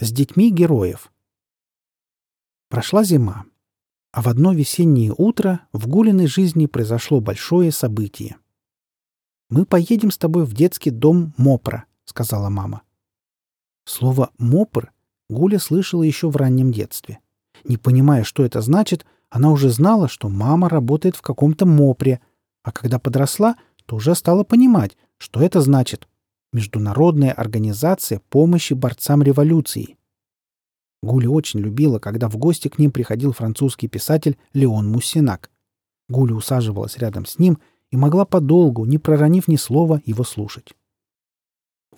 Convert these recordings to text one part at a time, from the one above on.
С детьми героев. Прошла зима, а в одно весеннее утро в Гулиной жизни произошло большое событие. «Мы поедем с тобой в детский дом Мопра», — сказала мама. Слово «мопр» Гуля слышала еще в раннем детстве. Не понимая, что это значит, она уже знала, что мама работает в каком-то мопре, а когда подросла, то уже стала понимать, что это значит Международная организация помощи борцам революции. Гуля очень любила, когда в гости к ним приходил французский писатель Леон Муссинак. Гуля усаживалась рядом с ним и могла подолгу, не проронив ни слова, его слушать.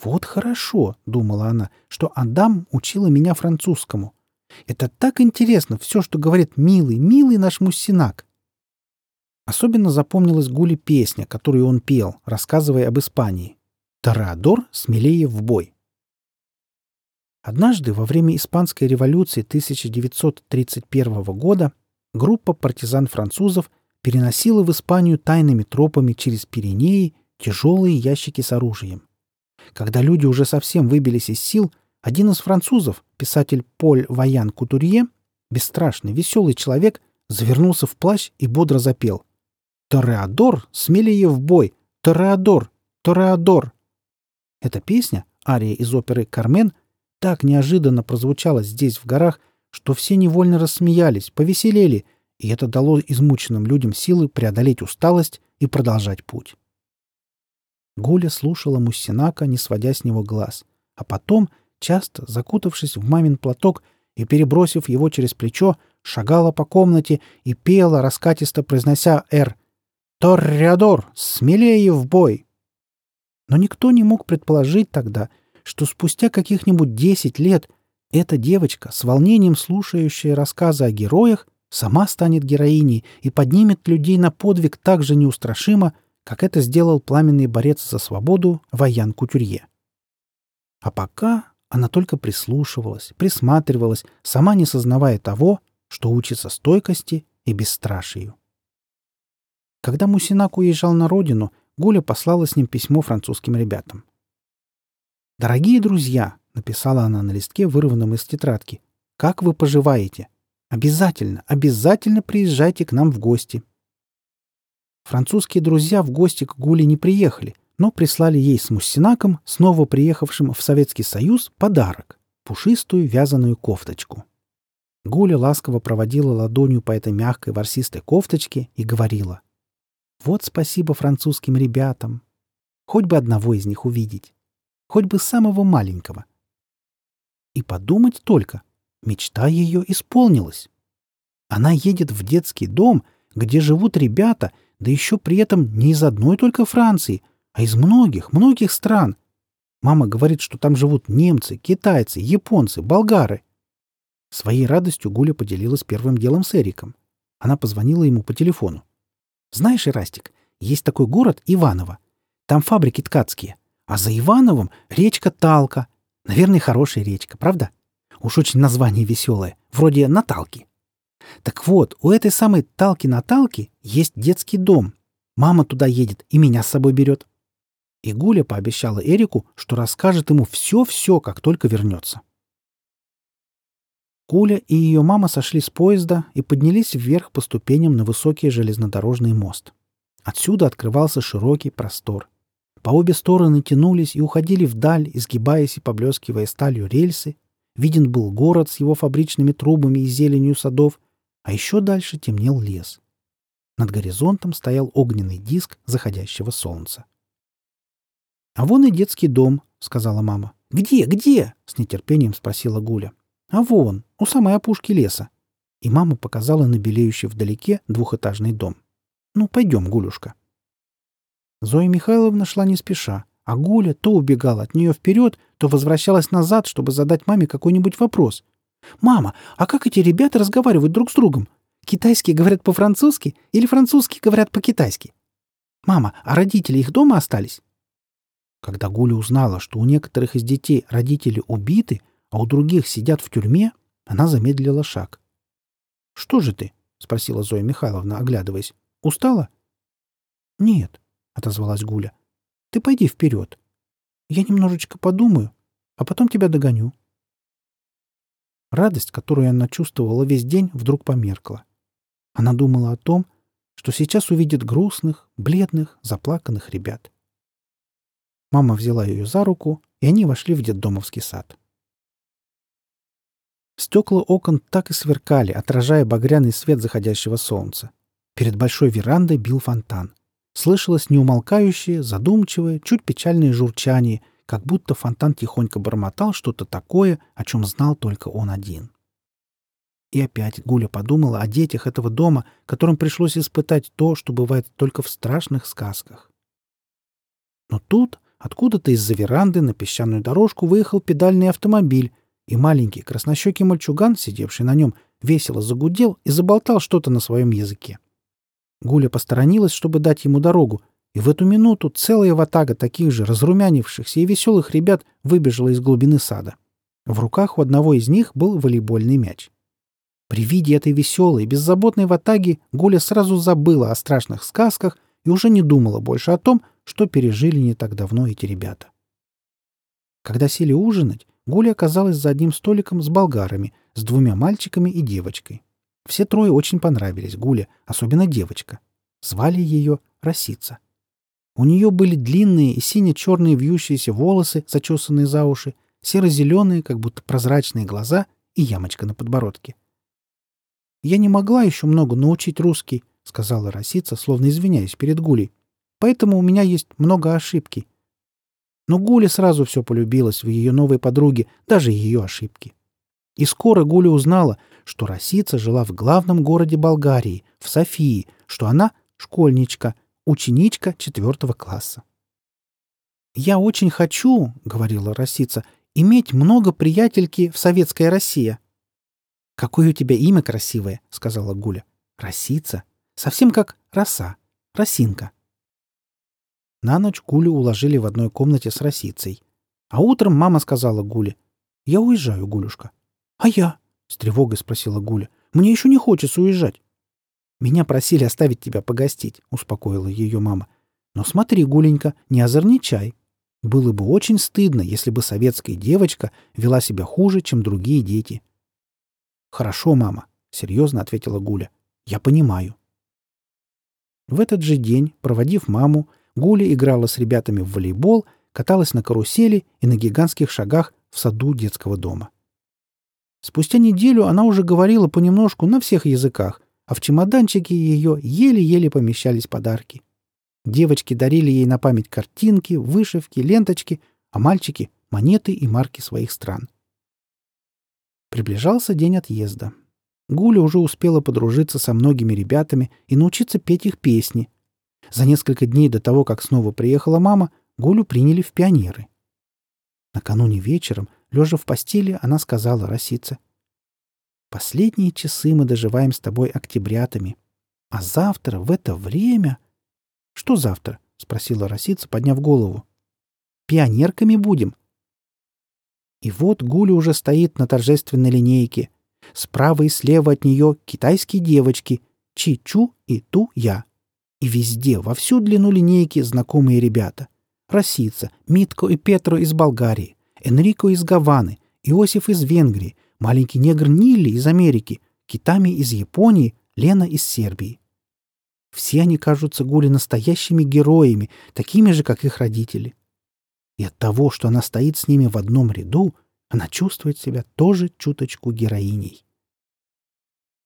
«Вот хорошо», — думала она, — «что Адам учила меня французскому. Это так интересно, все, что говорит милый, милый наш Муссинак». Особенно запомнилась Гуле песня, которую он пел, рассказывая об Испании. Тореадор смелее в бой. Однажды во время Испанской революции 1931 года группа партизан-французов переносила в Испанию тайными тропами через Пиренеи тяжелые ящики с оружием. Когда люди уже совсем выбились из сил, один из французов, писатель Поль Ваян Кутурье, бесстрашный, веселый человек, завернулся в плащ и бодро запел. «Тореадор, смелее в бой! Тореадор! Тореадор!» Эта песня, ария из оперы «Кармен», так неожиданно прозвучала здесь, в горах, что все невольно рассмеялись, повеселели, и это дало измученным людям силы преодолеть усталость и продолжать путь. Гуля слушала Муссинака, не сводя с него глаз, а потом, часто закутавшись в мамин платок и перебросив его через плечо, шагала по комнате и пела, раскатисто произнося «Р». «Торреадор! Смелее в бой!» Но никто не мог предположить тогда, что спустя каких-нибудь десять лет эта девочка, с волнением слушающая рассказы о героях, сама станет героиней и поднимет людей на подвиг так же неустрашимо, как это сделал пламенный борец за свободу Ваян Кутюрье. А пока она только прислушивалась, присматривалась, сама не сознавая того, что учится стойкости и бесстрашию. Когда Мусинак уезжал на родину, Гуля послала с ним письмо французским ребятам. «Дорогие друзья», — написала она на листке, вырванном из тетрадки, — «как вы поживаете? Обязательно, обязательно приезжайте к нам в гости». Французские друзья в гости к Гуле не приехали, но прислали ей с Муссинаком, снова приехавшим в Советский Союз, подарок — пушистую вязаную кофточку. Гуля ласково проводила ладонью по этой мягкой ворсистой кофточке и говорила — вот спасибо французским ребятам. Хоть бы одного из них увидеть. Хоть бы самого маленького. И подумать только, мечта ее исполнилась. Она едет в детский дом, где живут ребята, да еще при этом не из одной только Франции, а из многих, многих стран. Мама говорит, что там живут немцы, китайцы, японцы, болгары. Своей радостью Гуля поделилась первым делом с Эриком. Она позвонила ему по телефону. Знаешь, Ирастик, есть такой город Иваново. Там фабрики ткацкие. А за Ивановым речка Талка. Наверное, хорошая речка, правда? Уж очень название веселое. Вроде Наталки. Так вот, у этой самой Талки-Наталки есть детский дом. Мама туда едет и меня с собой берет. И Гуля пообещала Эрику, что расскажет ему все-все, как только вернется. Куля и ее мама сошли с поезда и поднялись вверх по ступеням на высокий железнодорожный мост. Отсюда открывался широкий простор. По обе стороны тянулись и уходили вдаль, изгибаясь и поблескивая сталью рельсы. Виден был город с его фабричными трубами и зеленью садов, а еще дальше темнел лес. Над горизонтом стоял огненный диск заходящего солнца. «А вон и детский дом», — сказала мама. «Где, где?» — с нетерпением спросила Гуля. А вон, у самой опушки леса. И мама показала на белеющий вдалеке двухэтажный дом. Ну, пойдем, Гулюшка. Зоя Михайловна шла не спеша, а Гуля то убегала от нее вперед, то возвращалась назад, чтобы задать маме какой-нибудь вопрос. «Мама, а как эти ребята разговаривают друг с другом? Китайские говорят по-французски или французские говорят по-китайски? Мама, а родители их дома остались?» Когда Гуля узнала, что у некоторых из детей родители убиты, а у других сидят в тюрьме, она замедлила шаг. «Что же ты?» — спросила Зоя Михайловна, оглядываясь. «Устала?» «Нет», — отозвалась Гуля. «Ты пойди вперед. Я немножечко подумаю, а потом тебя догоню». Радость, которую она чувствовала весь день, вдруг померкла. Она думала о том, что сейчас увидит грустных, бледных, заплаканных ребят. Мама взяла ее за руку, и они вошли в детдомовский сад. Стекла окон так и сверкали, отражая багряный свет заходящего солнца. Перед большой верандой бил фонтан. Слышалось неумолкающее, задумчивое, чуть печальное журчание, как будто фонтан тихонько бормотал что-то такое, о чем знал только он один. И опять Гуля подумала о детях этого дома, которым пришлось испытать то, что бывает только в страшных сказках. Но тут откуда-то из-за веранды на песчаную дорожку выехал педальный автомобиль, и маленький краснощекий мальчуган, сидевший на нем, весело загудел и заболтал что-то на своем языке. Гуля посторонилась, чтобы дать ему дорогу, и в эту минуту целая ватага таких же разрумянившихся и веселых ребят выбежала из глубины сада. В руках у одного из них был волейбольный мяч. При виде этой веселой, беззаботной ватаги Гуля сразу забыла о страшных сказках и уже не думала больше о том, что пережили не так давно эти ребята. Когда сели ужинать, Гуля оказалась за одним столиком с болгарами, с двумя мальчиками и девочкой. Все трое очень понравились Гуле, особенно девочка. Звали ее Росица. У нее были длинные и сине-черные вьющиеся волосы, зачесанные за уши, серо-зеленые, как будто прозрачные глаза и ямочка на подбородке. «Я не могла еще много научить русский», — сказала Росица, словно извиняясь перед Гулей. «Поэтому у меня есть много ошибки». Но Гуля сразу все полюбилась в ее новой подруге, даже ее ошибки. И скоро Гуля узнала, что Росица жила в главном городе Болгарии, в Софии, что она — школьничка — ученичка четвертого класса. «Я очень хочу, — говорила Росица, — иметь много приятельки в советской России». «Какое у тебя имя красивое!» — сказала Гуля. «Росица. Совсем как роса. Росинка». На ночь Гулю уложили в одной комнате с Росицей. А утром мама сказала Гуле, «Я уезжаю, Гулюшка». «А я?» — с тревогой спросила Гуля. «Мне еще не хочется уезжать». «Меня просили оставить тебя погостить», — успокоила ее мама. «Но смотри, Гуленька, не озорничай. Было бы очень стыдно, если бы советская девочка вела себя хуже, чем другие дети». «Хорошо, мама», — серьезно ответила Гуля. «Я понимаю». В этот же день, проводив маму, Гуля играла с ребятами в волейбол, каталась на карусели и на гигантских шагах в саду детского дома. Спустя неделю она уже говорила понемножку на всех языках, а в чемоданчике ее еле-еле помещались подарки. Девочки дарили ей на память картинки, вышивки, ленточки, а мальчики — монеты и марки своих стран. Приближался день отъезда. Гуля уже успела подружиться со многими ребятами и научиться петь их песни. За несколько дней до того, как снова приехала мама, Гулю приняли в пионеры. Накануне вечером, лежа в постели, она сказала Росице — Последние часы мы доживаем с тобой октябрятами. А завтра, в это время... — Что завтра? — спросила Росица, подняв голову. — Пионерками будем. И вот Гуля уже стоит на торжественной линейке. Справа и слева от нее китайские девочки — Чи-Чу и Ту-Я. И везде, во всю длину линейки, знакомые ребята. Росица, Митко и Петро из Болгарии, Энрико из Гаваны, Иосиф из Венгрии, маленький негр Нилли из Америки, Китами из Японии, Лена из Сербии. Все они кажутся Гуле настоящими героями, такими же, как их родители. И от того, что она стоит с ними в одном ряду, она чувствует себя тоже чуточку героиней.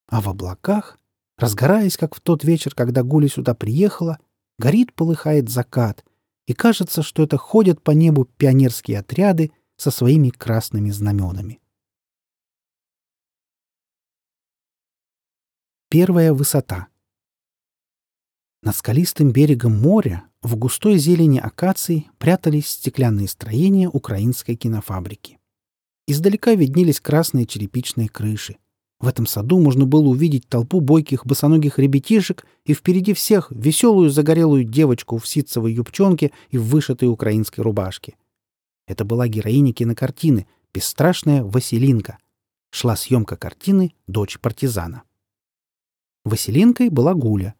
А в облаках, разгораясь, как в тот вечер, когда Гуля сюда приехала, горит, полыхает закат, и кажется, что это ходят по небу пионерские отряды со своими красными знаменами. Первая высота. Над скалистым берегом моря в густой зелени акаций прятались стеклянные строения украинской кинофабрики. Издалека виднелись красные черепичные крыши. В этом саду можно было увидеть толпу бойких босоногих ребятишек и впереди всех веселую загорелую девочку в ситцевой юбчонке и в вышитой украинской рубашке. Это была героиня кинокартины «Бесстрашная Василинка». Шла съемка картины «Дочь партизана». Василинкой была Гуля.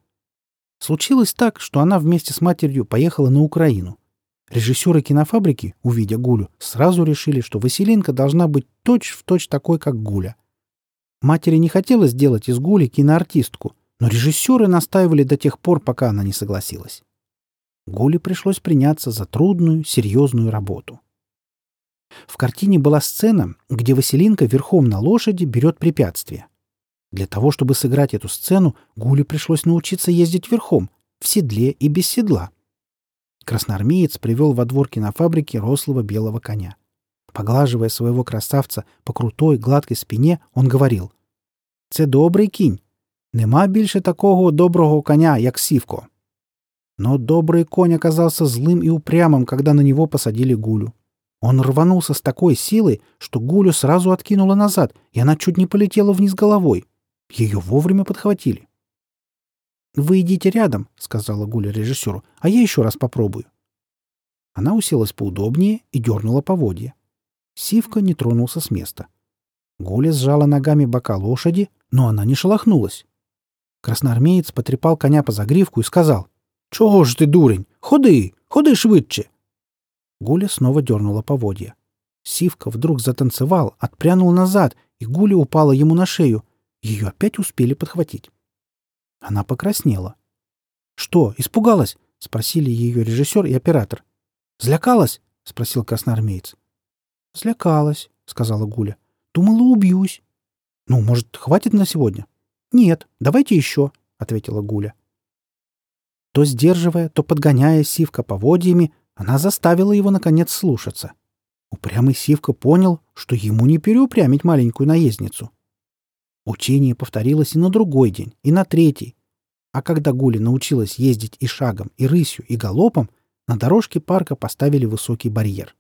Случилось так, что она вместе с матерью поехала на Украину. Режиссеры кинофабрики, увидя Гулю, сразу решили, что Василинка должна быть точь-в-точь такой, как Гуля. Матери не хотелось сделать из Гули киноартистку, но режиссеры настаивали до тех пор, пока она не согласилась. Гуле пришлось приняться за трудную, серьезную работу. В картине была сцена, где Василинка верхом на лошади берет препятствие. Для того, чтобы сыграть эту сцену, Гуле пришлось научиться ездить верхом, в седле и без седла. Красноармеец привел во двор кинофабрики рослого белого коня. Поглаживая своего красавца по крутой, гладкой спине, он говорил «Це добрий кінь. Нема більше такого доброго коня, як Сивко». Но добрый конь оказался злым и упрямым, когда на него посадили Гулю. Он рванулся с такой силой, что Гулю сразу откинуло назад, и она чуть не полетела вниз головой. Ее вовремя подхватили. «Вы идите рядом», — сказала Гуля режиссеру, — «а я еще раз попробую». Она уселась поудобнее и дернула поводья. Сивка не тронулся с места. Гуля сжала ногами бока лошади, но она не шелохнулась. Красноармеец потрепал коня по загривку и сказал, «Чого ж ты, дурень? Ходи, ходи швидше!» Гуля снова дернула поводья. Сивка вдруг затанцевал, отпрянул назад, и Гуля упала ему на шею. Ее опять успели подхватить. Она покраснела. «Что, испугалась?» — спросили ее режиссер и оператор. «Злякалась?» — спросил красноармеец. «Злякалась», — сказала Гуля. «Думала, убьюсь». «Ну, может, хватит на сегодня?» «Нет, давайте еще», — ответила Гуля. То сдерживая, то подгоняя Сивка поводьями, она заставила его, наконец, слушаться. Упрямый Сивка понял, что ему не переупрямить маленькую наездницу. Учение повторилось и на другой день, и на третий. А когда Гуля научилась ездить и шагом, и рысью, и галопом, на дорожке парка поставили высокий барьер.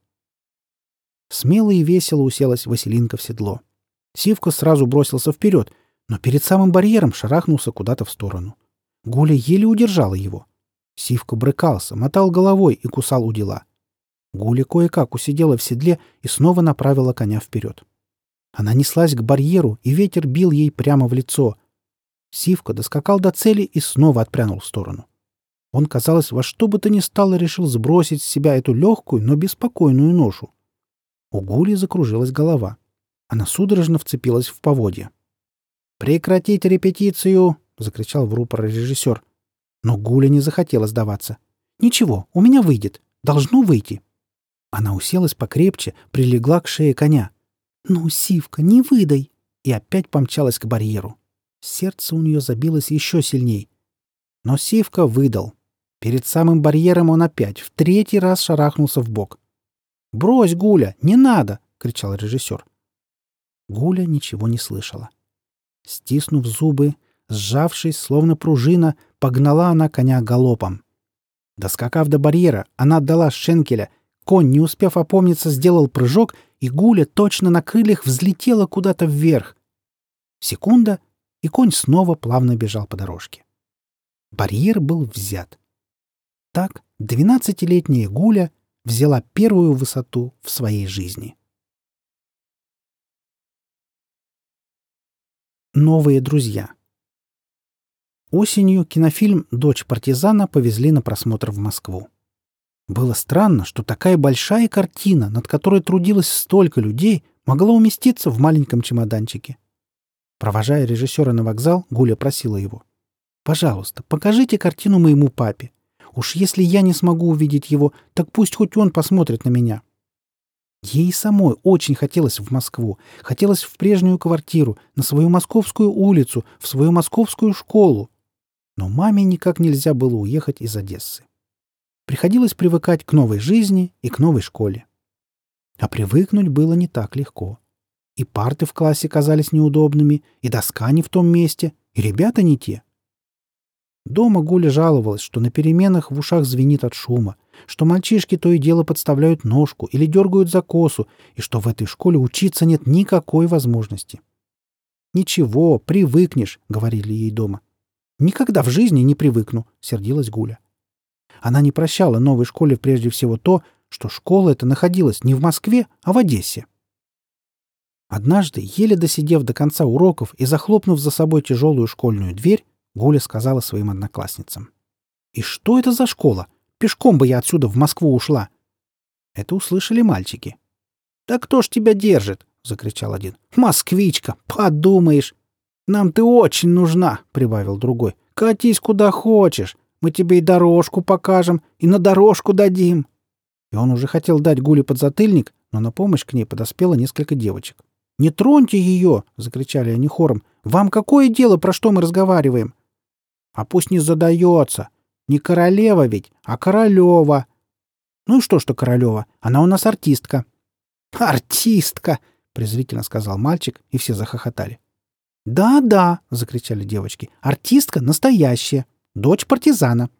Смело и весело уселась Василинка в седло. Сивка сразу бросился вперед, но перед самым барьером шарахнулся куда-то в сторону. Гуля еле удержала его. Сивка брыкался, мотал головой и кусал у дела. Гуля кое-как усидела в седле и снова направила коня вперед. Она неслась к барьеру, и ветер бил ей прямо в лицо. Сивка доскакал до цели и снова отпрянул в сторону. Он, казалось, во что бы то ни стало решил сбросить с себя эту легкую, но беспокойную ношу. У Гули закружилась голова. Она судорожно вцепилась в поводья. «Прекратить репетицию!» — закричал в рупор режиссер. Но Гуля не захотела сдаваться. «Ничего, у меня выйдет. Должно выйти». Она уселась покрепче, прилегла к шее коня. «Ну, Сивка, не выдай!» И опять помчалась к барьеру. Сердце у нее забилось еще сильней. Но Сивка выдал. Перед самым барьером он опять в третий раз шарахнулся в бок. «Брось, Гуля, не надо!» — кричал режиссер. Гуля ничего не слышала. Стиснув зубы, Сжавшись, словно пружина, погнала она коня галопом. Доскакав до барьера, она отдала шенкеля. Конь, не успев опомниться, сделал прыжок, и Гуля точно на крыльях взлетела куда-то вверх. Секунда, и конь снова плавно бежал по дорожке. Барьер был взят. Так двенадцатилетняя Гуля взяла первую высоту в своей жизни. Новые друзья — Осенью кинофильм «Дочь партизана» повезли на просмотр в Москву. Было странно, что такая большая картина, над которой трудилось столько людей, могла уместиться в маленьком чемоданчике. Провожая режиссера на вокзал, Гуля просила его. «Пожалуйста, покажите картину моему папе. Уж если я не смогу увидеть его, так пусть хоть он посмотрит на меня». Ей самой очень хотелось в Москву, хотелось в прежнюю квартиру, на свою московскую улицу, в свою московскую школу. Но маме никак нельзя было уехать из Одессы. Приходилось привыкать к новой жизни и к новой школе. А привыкнуть было не так легко. И парты в классе казались неудобными, и доска не в том месте, и ребята не те. Дома Гуля жаловалась, что на переменах в ушах звенит от шума, что мальчишки то и дело подставляют ножку или дергают за косу, и что в этой школе учиться нет никакой возможности. «Ничего, привыкнешь», — говорили ей дома. Никогда в жизни не привыкну, сердилась Гуля. Она не прощала новой школе прежде всего то, что школа эта находилась не в Москве, а в Одессе. Однажды, еле досидев до конца уроков и захлопнув за собой тяжелую школьную дверь, Гуля сказала своим одноклассницам. «И что это за школа? Пешком бы я отсюда в Москву ушла!» Это услышали мальчики. «Да кто ж тебя держит?» —— закричал один. «Москвичка! Подумаешь!» «Нам ты очень нужна!» — прибавил другой. «Катись куда хочешь. Мы тебе и дорожку покажем, и на дорожку дадим». И он уже хотел дать Гуле подзатыльник, но на помощь к ней подоспело несколько девочек. «Не троньте ее!» — закричали они хором. «Вам какое дело, про что мы разговариваем?» «А пусть не задается. Не королева ведь, а королева». «Ну и что, что королева? Она у нас артистка». «Артистка!» — презрительно сказал мальчик, и все захохотали. «Да-да!» — закричали девочки. «Артистка настоящая. Дочь партизана».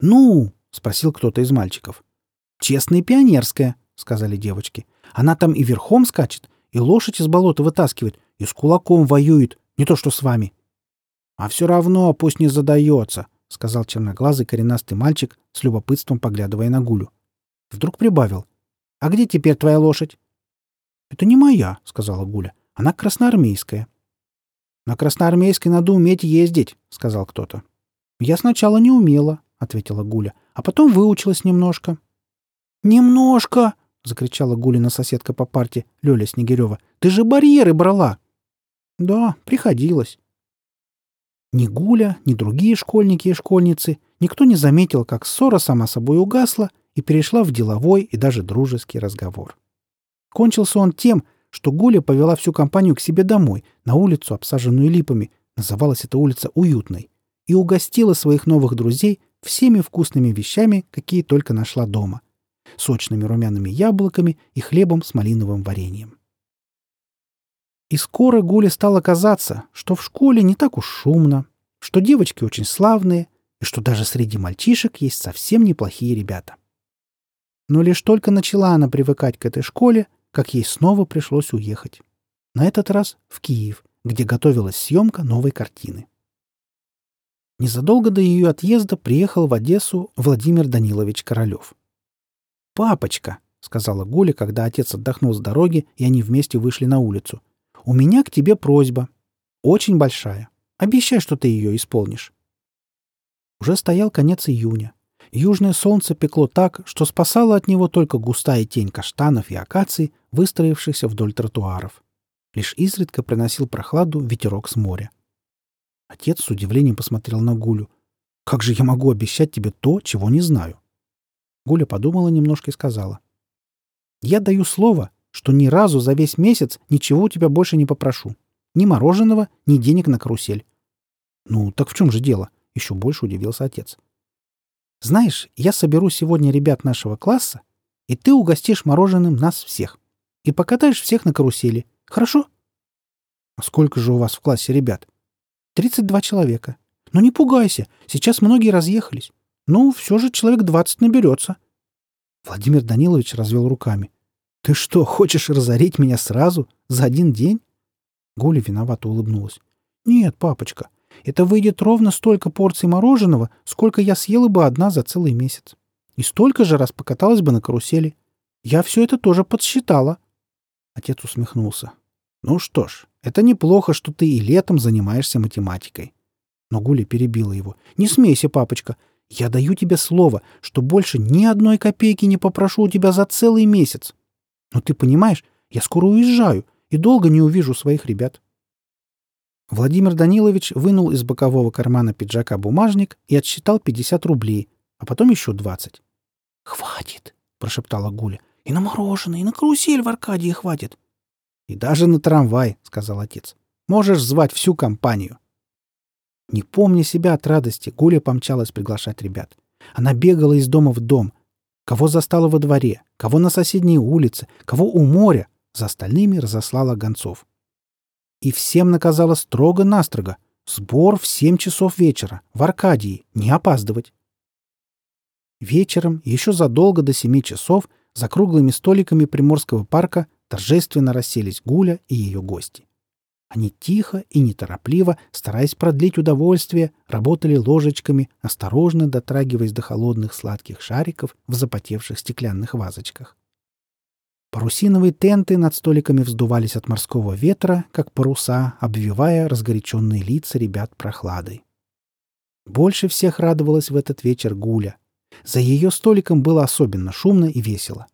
«Ну?» — спросил кто-то из мальчиков. «Честная пионерская», — сказали девочки. «Она там и верхом скачет, и лошадь из болота вытаскивает, и с кулаком воюет, не то что с вами». «А все равно пусть не задается», — сказал черноглазый коренастый мальчик, с любопытством поглядывая на Гулю. Вдруг прибавил. «А где теперь твоя лошадь?» «Это не моя», — сказала Гуля. «Она красноармейская». «На красноармейской надо уметь ездить», — сказал кто-то. «Я сначала не умела», — ответила Гуля, «а потом выучилась немножко». «Немножко!» — закричала Гулина соседка по парте, Лёля Снегирева. «Ты же барьеры брала!» «Да, приходилось». Ни Гуля, ни другие школьники и школьницы никто не заметил, как ссора сама собой угасла и перешла в деловой и даже дружеский разговор. Кончился он тем, что Гуля повела всю компанию к себе домой, на улицу, обсаженную липами, называлась эта улица Уютной, и угостила своих новых друзей всеми вкусными вещами, какие только нашла дома. Сочными румяными яблоками и хлебом с малиновым вареньем. И скоро Гуле стало казаться, что в школе не так уж шумно, что девочки очень славные, и что даже среди мальчишек есть совсем неплохие ребята. Но лишь только начала она привыкать к этой школе, как ей снова пришлось уехать. На этот раз в Киев, где готовилась съемка новой картины. Незадолго до ее отъезда приехал в Одессу Владимир Данилович Королев. «Папочка», — сказала Гуля, когда отец отдохнул с дороги, и они вместе вышли на улицу, — «у меня к тебе просьба. Очень большая. Обещай, что ты ее исполнишь». Уже стоял конец июня. Южное солнце пекло так, что спасала от него только густая тень каштанов и акаций, выстроившихся вдоль тротуаров. Лишь изредка приносил прохладу ветерок с моря. Отец с удивлением посмотрел на Гулю. «Как же я могу обещать тебе то, чего не знаю?» Гуля подумала немножко и сказала. «Я даю слово, что ни разу за весь месяц ничего у тебя больше не попрошу. Ни мороженого, ни денег на карусель». «Ну, так в чем же дело?» — еще больше удивился отец. Знаешь, я соберу сегодня ребят нашего класса, и ты угостишь мороженым нас всех. И покатаешь всех на карусели. Хорошо? А сколько же у вас в классе ребят? Тридцать два человека. Но не пугайся, сейчас многие разъехались. Ну, все же человек двадцать наберется. Владимир Данилович развел руками. Ты что, хочешь разорить меня сразу, за один день? Гуля виновато улыбнулась. Нет, папочка, это выйдет ровно столько порций мороженого, сколько я съела бы одна за целый месяц. И столько же раз покаталась бы на карусели. Я все это тоже подсчитала. Отец усмехнулся. Ну что ж, это неплохо, что ты и летом занимаешься математикой. Но Гуля перебила его. Не смейся, папочка. Я даю тебе слово, что больше ни одной копейки не попрошу у тебя за целый месяц. Но ты понимаешь, я скоро уезжаю и долго не увижу своих ребят. Владимир Данилович вынул из бокового кармана пиджака бумажник и отсчитал 50 рублей, а потом еще 20. «Хватит!» — прошептала Гуля. «И на мороженое, и на карусель в Аркадии хватит!» «И даже на трамвай!» — сказал отец. «Можешь звать всю компанию!» Не помня себя от радости, Гуля помчалась приглашать ребят. Она бегала из дома в дом. Кого застала во дворе, кого на соседней улице, кого у моря, за остальными разослала гонцов и всем наказала строго-настрого. Сбор в семь часов вечера, в Аркадии, не опаздывать. Вечером, еще задолго до семи часов, за круглыми столиками Приморского парка торжественно расселись Гуля и ее гости. Они тихо и неторопливо, стараясь продлить удовольствие, работали ложечками, осторожно дотрагиваясь до холодных сладких шариков в запотевших стеклянных вазочках. Парусиновые тенты над столиками вздувались от морского ветра, как паруса, обвивая разгоряченные лица ребят прохладой. Больше всех радовалась в этот вечер Гуля. За ее столиком было особенно шумно и весело.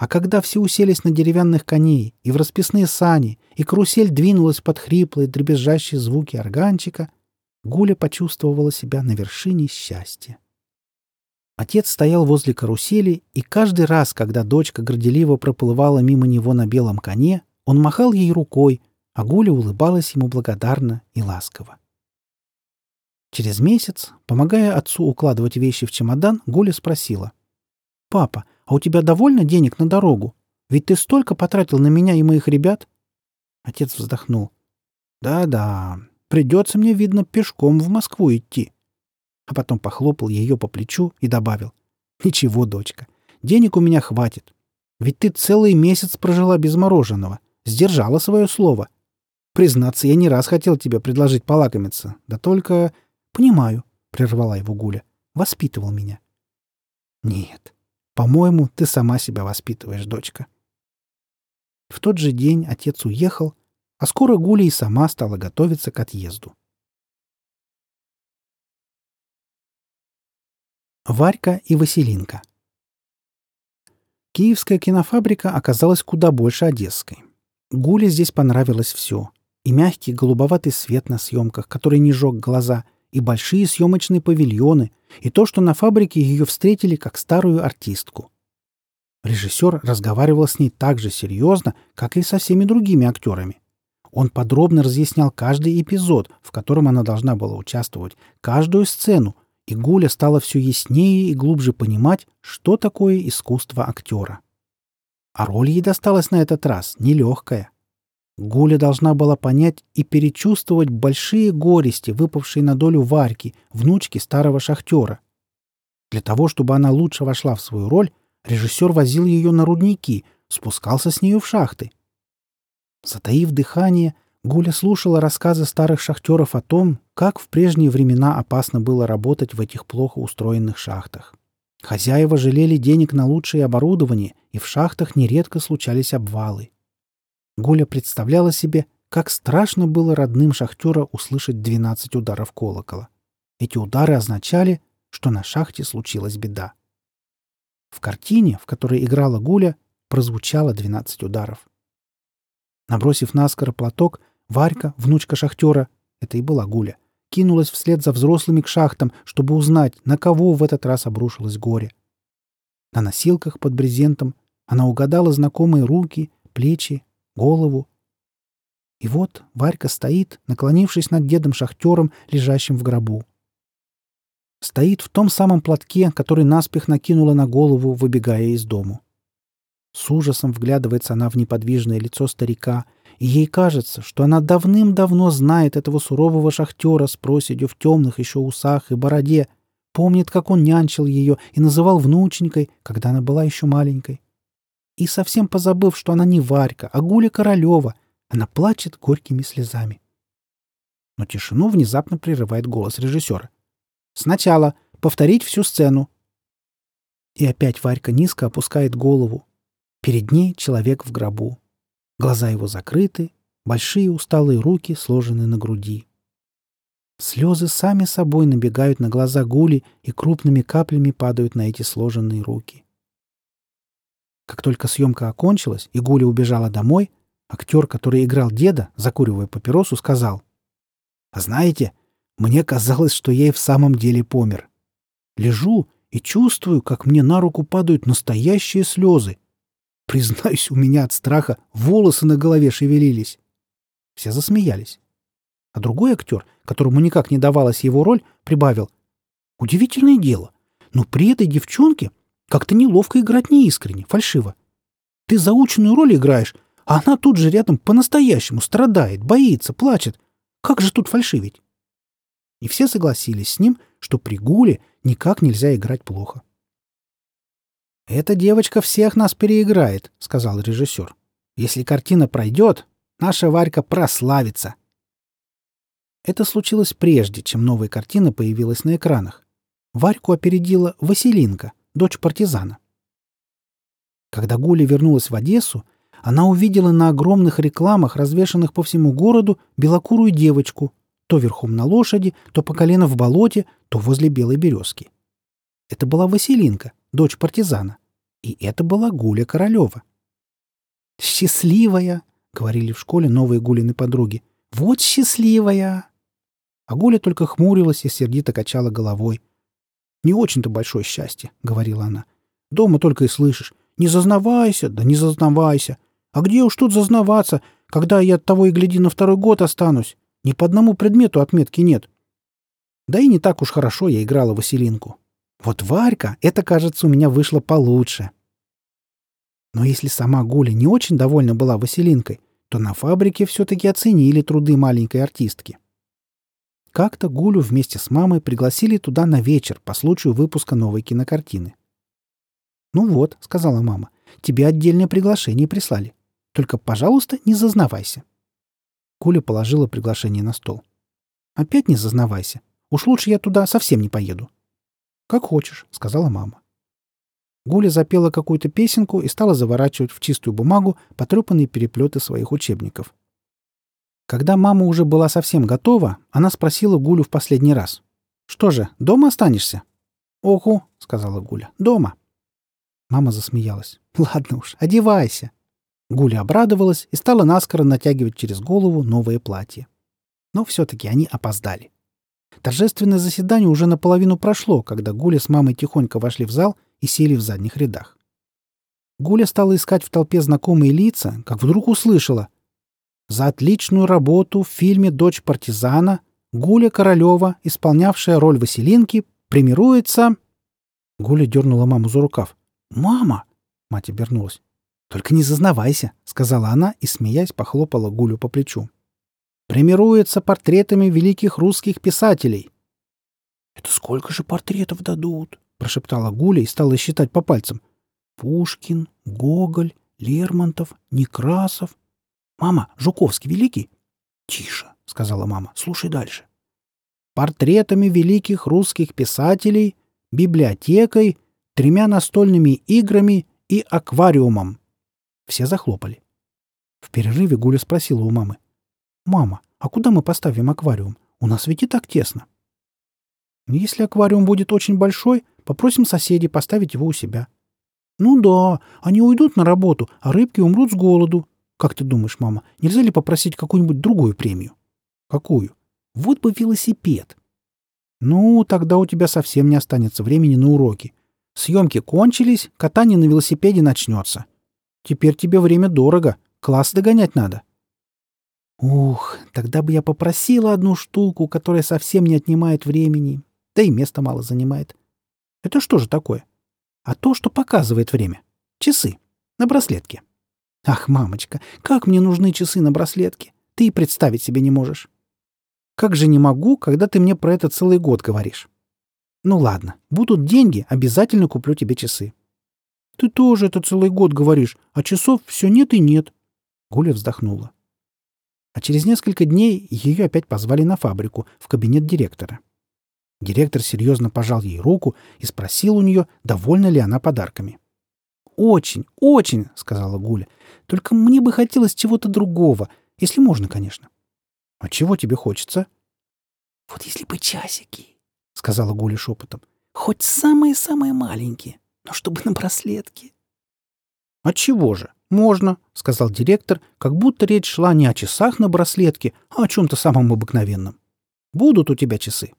А когда все уселись на деревянных коней и в расписные сани, и карусель двинулась под хриплые, дребезжащие звуки органчика, Гуля почувствовала себя на вершине счастья. Отец стоял возле карусели, и каждый раз, когда дочка горделиво проплывала мимо него на белом коне, он махал ей рукой, а Гуля улыбалась ему благодарно и ласково. Через месяц, помогая отцу укладывать вещи в чемодан, Гуля спросила. «Папа, а у тебя довольно денег на дорогу? Ведь ты столько потратил на меня и моих ребят?» Отец вздохнул. «Да-да, придется мне, видно, пешком в Москву идти». А потом похлопал ее по плечу и добавил. «Ничего, дочка, денег у меня хватит. Ведь ты целый месяц прожила без мороженого, сдержала свое слово. Признаться, я не раз хотел тебе предложить полакомиться, да только «Понимаю», — прервала его Гуля. «Воспитывал меня». «Нет. По-моему, ты сама себя воспитываешь, дочка». В тот же день отец уехал, а скоро Гуля и сама стала готовиться к отъезду. Варька и Василинка Киевская кинофабрика оказалась куда больше одесской. Гуле здесь понравилось все. И мягкий голубоватый свет на съемках, который не жег глаза — и большие съемочные павильоны, и то, что на фабрике ее встретили как старую артистку. Режиссер разговаривал с ней так же серьезно, как и со всеми другими актерами. Он подробно разъяснял каждый эпизод, в котором она должна была участвовать, каждую сцену, и Гуля стала все яснее и глубже понимать, что такое искусство актера. А роль ей досталась на этот раз нелегкая. Гуля должна была понять и перечувствовать большие горести, выпавшие на долю Варьки, внучки старого шахтера. Для того, чтобы она лучше вошла в свою роль, режиссер возил ее на рудники, спускался с нею в шахты. Затаив дыхание, Гуля слушала рассказы старых шахтеров о том, как в прежние времена опасно было работать в этих плохо устроенных шахтах. Хозяева жалели денег на лучшее оборудование, и в шахтах нередко случались обвалы. Гуля представляла себе, как страшно было родным шахтера услышать 12 ударов колокола. Эти удары означали, что на шахте случилась беда. В картине, в которой играла Гуля, прозвучало 12 ударов. Набросив наскоро платок, Варька, внучка шахтера, это и была Гуля, кинулась вслед за взрослыми к шахтам, чтобы узнать, на кого в этот раз обрушилось горе. На носилках под брезентом она угадала знакомые руки, плечи, голову. И вот Варька стоит, наклонившись над дедом-шахтером, лежащим в гробу. Стоит в том самом платке, который наспех накинула на голову, выбегая из дому. С ужасом вглядывается она в неподвижное лицо старика, и ей кажется, что она давным-давно знает этого сурового шахтера с проседью в темных еще усах и бороде, помнит, как он нянчил ее и называл внученькой, когда она была еще маленькой и, совсем позабыв, что она не Варька, а Гуля Королева, она плачет горькими слезами. Но тишину внезапно прерывает голос режиссера. «Сначала повторить всю сцену». И опять Варька низко опускает голову. Перед ней человек в гробу. Глаза его закрыты, большие усталые руки сложены на груди. Слезы сами собой набегают на глаза Гули и крупными каплями падают на эти сложенные руки. Как только съемка окончилась и Гуля убежала домой, актер, который играл деда, закуривая папиросу, сказал, «А знаете, мне казалось, что я и в самом деле помер. Лежу и чувствую, как мне на руку падают настоящие слезы. Признаюсь, у меня от страха волосы на голове шевелились». Все засмеялись. А другой актер, которому никак не давалась его роль, прибавил, «Удивительное дело, но при этой девчонке как-то неловко играть неискренне, фальшиво. Ты заученную роль играешь, а она тут же рядом по-настоящему страдает, боится, плачет. Как же тут фальшивить? И все согласились с ним, что при Гуле никак нельзя играть плохо. «Эта девочка всех нас переиграет», — сказал режиссер. «Если картина пройдет, наша Варька прославится». Это случилось прежде, чем новая картина появилась на экранах. Варьку опередила Василинка, дочь партизана. Когда Гуля вернулась в Одессу, она увидела на огромных рекламах, развешанных по всему городу, белокурую девочку, то верхом на лошади, то по колено в болоте, то возле белой березки. Это была Василинка, дочь партизана. И это была Гуля Королева. «Счастливая!» — говорили в школе новые Гулины подруги. «Вот счастливая!» А Гуля только хмурилась и сердито качала головой. «Не очень-то большое счастье», — говорила она. «Дома только и слышишь. Не зазнавайся, да не зазнавайся. А где уж тут зазнаваться, когда я от того и гляди на второй год останусь? Ни по одному предмету отметки нет. Да и не так уж хорошо я играла Василинку. Вот Варька, это, кажется, у меня вышло получше. Но если сама Гуля не очень довольна была Василинкой, то на фабрике все-таки оценили труды маленькой артистки. Как-то Гулю вместе с мамой пригласили туда на вечер по случаю выпуска новой кинокартины. «Ну вот», — сказала мама, — «тебе отдельное приглашение прислали. Только, пожалуйста, не зазнавайся». Гуля положила приглашение на стол. «Опять не зазнавайся. Уж лучше я туда совсем не поеду». «Как хочешь», — сказала мама. Гуля запела какую-то песенку и стала заворачивать в чистую бумагу потрепанные переплеты своих учебников. Когда мама уже была совсем готова, она спросила Гулю в последний раз. «Что же, дома останешься?» «Оху», — сказала Гуля, — «дома». Мама засмеялась. «Ладно уж, одевайся». Гуля обрадовалась и стала наскоро натягивать через голову новое платье. Но все-таки они опоздали. Торжественное заседание уже наполовину прошло, когда Гуля с мамой тихонько вошли в зал и сели в задних рядах. Гуля стала искать в толпе знакомые лица, как вдруг услышала. За отличную работу в фильме «Дочь партизана» Гуля Королева, исполнявшая роль Василинки, премируется... Гуля дернула маму за рукав. «Мама!» — мать обернулась. «Только не зазнавайся», — сказала она и, смеясь, похлопала Гулю по плечу. «Премируется портретами великих русских писателей». «Это сколько же портретов дадут?» прошептала Гуля и стала считать по пальцам. Пушкин, Гоголь, Лермонтов, Некрасов. Мама, Жуковский великий? Тише, сказала мама. Слушай дальше. Портретами великих русских писателей, библиотекой, тремя настольными играми и аквариумом. Все захлопали. В перерыве Гуля спросила у мамы. «Мама, а куда мы поставим аквариум? У нас ведь и так тесно». «Если аквариум будет очень большой, Попросим соседей поставить его у себя. Ну да, они уйдут на работу, а рыбки умрут с голоду. Как ты думаешь, мама, нельзя ли попросить какую-нибудь другую премию? Какую? Вот бы велосипед. Ну, тогда у тебя совсем не останется времени на уроки. Съемки кончились, катание на велосипеде начнется. Теперь тебе время дорого, класс догонять надо. Ух, тогда бы я попросила одну штуку, которая совсем не отнимает времени, да и места мало занимает. Это что же такое? А то, что показывает время. Часы. На браслетке. Ах, мамочка, как мне нужны часы на браслетке. Ты и представить себе не можешь. Как же не могу, когда ты мне про это целый год говоришь? Ну ладно, будут деньги, обязательно куплю тебе часы. Ты тоже это целый год говоришь, а часов все нет и нет. Гуля вздохнула. А через несколько дней ее опять позвали на фабрику, в кабинет директора. Директор серьезно пожал ей руку и спросил у нее, довольна ли она подарками. «Очень, очень», — сказала Гуля. «Только мне бы хотелось чего-то другого, если можно, конечно». «А чего тебе хочется?» «Вот если бы часики», — сказала Гуля шепотом. «Хоть самые-самые маленькие, но чтобы на браслетке». «А чего же? Можно», — сказал директор, как будто речь шла не о часах на браслетке, а о чем-то самом обыкновенном. «Будут у тебя часы».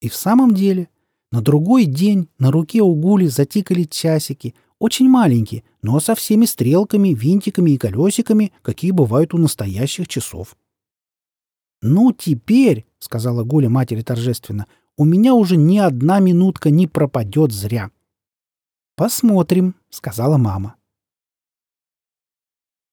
И в самом деле, на другой день на руке у Гули затикали часики, очень маленькие, но со всеми стрелками, винтиками и колесиками, какие бывают у настоящих часов. «Ну, теперь», — сказала Гуля матери торжественно, — «у меня уже ни одна минутка не пропадет зря». «Посмотрим», — сказала мама.